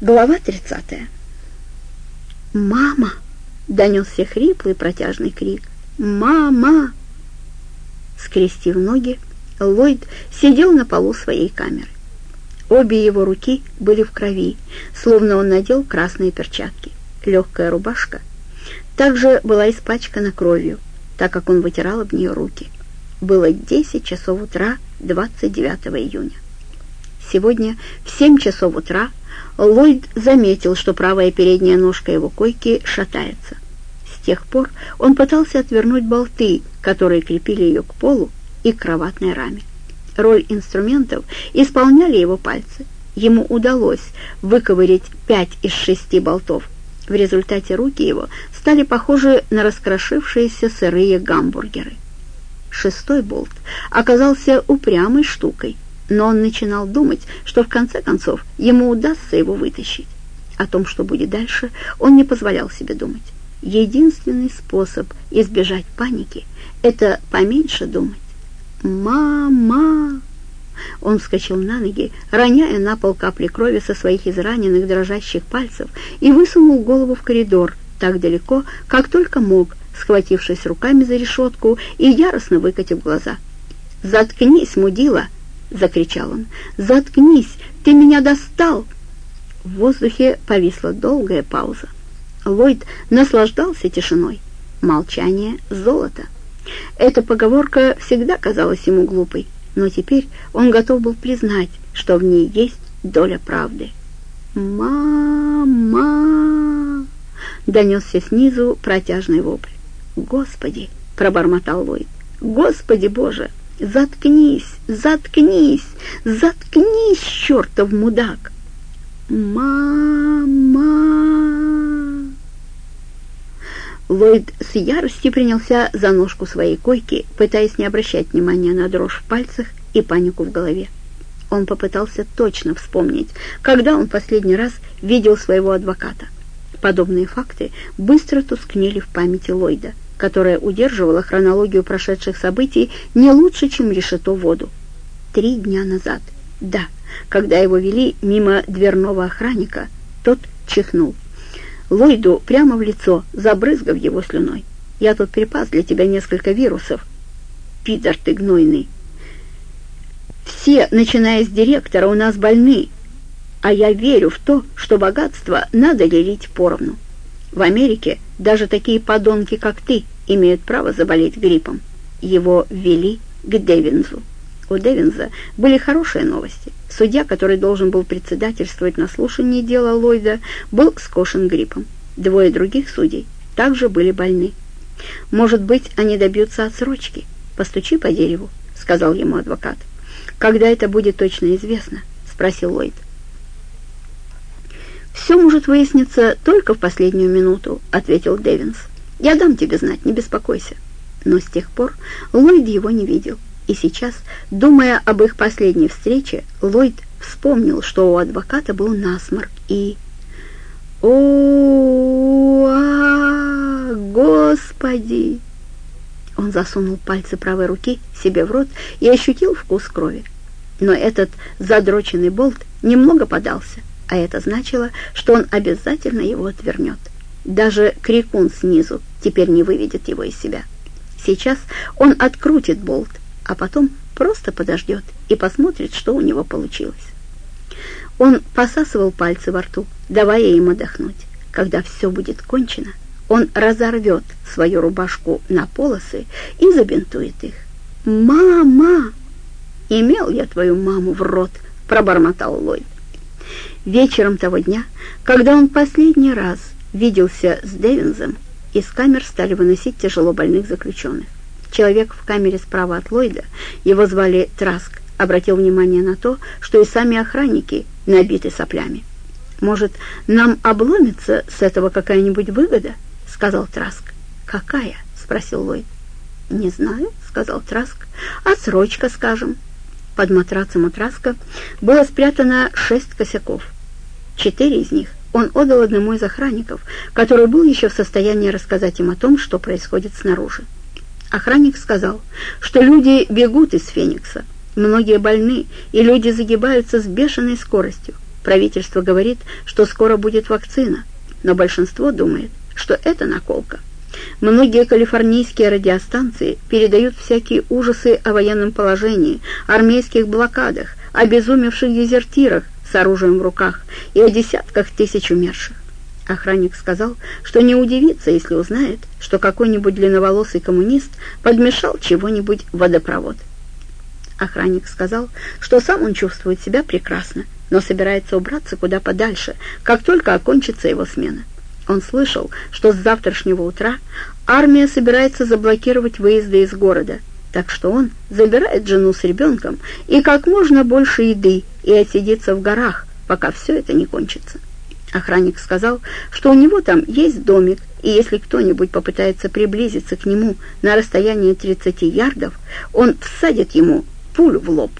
Глава 30. «Мама!» — донесся хриплый протяжный крик. «Мама!» Скрестив ноги, Ллойд сидел на полу своей камеры. Обе его руки были в крови, словно он надел красные перчатки. Легкая рубашка также была испачкана кровью, так как он вытирал об нее руки. Было 10 часов утра 29 июня. Сегодня в 7 часов утра Ллойд заметил, что правая передняя ножка его койки шатается. С тех пор он пытался отвернуть болты, которые крепили ее к полу и к кроватной раме. Роль инструментов исполняли его пальцы. Ему удалось выковырять пять из шести болтов. В результате руки его стали похожи на раскрошившиеся сырые гамбургеры. Шестой болт оказался упрямой штукой — но он начинал думать, что в конце концов ему удастся его вытащить. О том, что будет дальше, он не позволял себе думать. Единственный способ избежать паники — это поменьше думать. «Мама!» Он вскочил на ноги, роняя на пол капли крови со своих израненных дрожащих пальцев и высунул голову в коридор так далеко, как только мог, схватившись руками за решетку и яростно выкатив глаза. «Заткнись, мудила!» — закричал он. «Заткнись! Ты меня достал!» В воздухе повисла долгая пауза. Ллойд наслаждался тишиной. Молчание — золото. Эта поговорка всегда казалась ему глупой, но теперь он готов был признать, что в ней есть доля правды. «Мама!» — донесся снизу протяжный вопль. «Господи!» — пробормотал Ллойд. «Господи Боже!» «Заткнись! Заткнись! Заткнись, чертов мудак!» «Мама!» Ллойд с яростью принялся за ножку своей койки, пытаясь не обращать внимания на дрожь в пальцах и панику в голове. Он попытался точно вспомнить, когда он последний раз видел своего адвоката. Подобные факты быстро тускнели в памяти Ллойда – которая удерживала хронологию прошедших событий не лучше, чем решето воду. Три дня назад, да, когда его вели мимо дверного охранника, тот чихнул. Ллойду прямо в лицо, забрызгав его слюной. «Я тут припас для тебя несколько вирусов. Пидор ты гнойный!» «Все, начиная с директора, у нас больны, а я верю в то, что богатство надо делить поровну». В Америке даже такие подонки, как ты, имеют право заболеть гриппом. Его ввели к Девинзу. У Девинза были хорошие новости. Судья, который должен был председательствовать на слушании дела Ллойда, был скошен гриппом. Двое других судей также были больны. «Может быть, они добьются отсрочки. Постучи по дереву», — сказал ему адвокат. «Когда это будет точно известно?» — спросил Ллойд. «Все может выясниться только в последнюю минуту», — ответил Дэвинс. «Я дам тебе знать, не беспокойся». Но с тех пор Ллойд его не видел. И сейчас, думая об их последней встрече, Ллойд вспомнил, что у адвоката был насморк и... о а Господи!» Он засунул пальцы правой руки себе в рот и ощутил вкус крови. Но этот задроченный болт немного подался а это значило, что он обязательно его отвернет. Даже крикун снизу теперь не выведет его из себя. Сейчас он открутит болт, а потом просто подождет и посмотрит, что у него получилось. Он посасывал пальцы во рту, давая им отдохнуть. Когда все будет кончено, он разорвет свою рубашку на полосы и забинтует их. «Мама!» «Имел я твою маму в рот!» — пробормотал Ллойд. Вечером того дня, когда он последний раз виделся с Дэвинзом, из камер стали выносить тяжело больных заключенных. Человек в камере справа от Ллойда, его звали Траск, обратил внимание на то, что и сами охранники набиты соплями. «Может, нам обломится с этого какая-нибудь выгода?» — сказал Траск. «Какая?» — спросил Ллойд. «Не знаю», — сказал Траск. «Отсрочка, скажем». Под матрацем у Траска было спрятано шесть косяков. Четыре из них он отдал одному из охранников, который был еще в состоянии рассказать им о том, что происходит снаружи. Охранник сказал, что люди бегут из Феникса, многие больны, и люди загибаются с бешеной скоростью, Правительство говорит, что скоро будет вакцина, но большинство думает, что это наколка. Многие калифорнийские радиостанции передают всякие ужасы о военном положении, армейских блокадах, обезумевших дезертирах с оружием в руках и о десятках тысяч умерших. Охранник сказал, что не удивится, если узнает, что какой-нибудь длинноволосый коммунист подмешал чего-нибудь в водопровод. Охранник сказал, что сам он чувствует себя прекрасно, но собирается убраться куда подальше, как только окончится его смена. Он слышал, что с завтрашнего утра армия собирается заблокировать выезды из города, так что он забирает жену с ребенком и как можно больше еды и отсидится в горах, пока все это не кончится. Охранник сказал, что у него там есть домик, и если кто-нибудь попытается приблизиться к нему на расстояние 30 ярдов, он всадит ему пулю в лоб.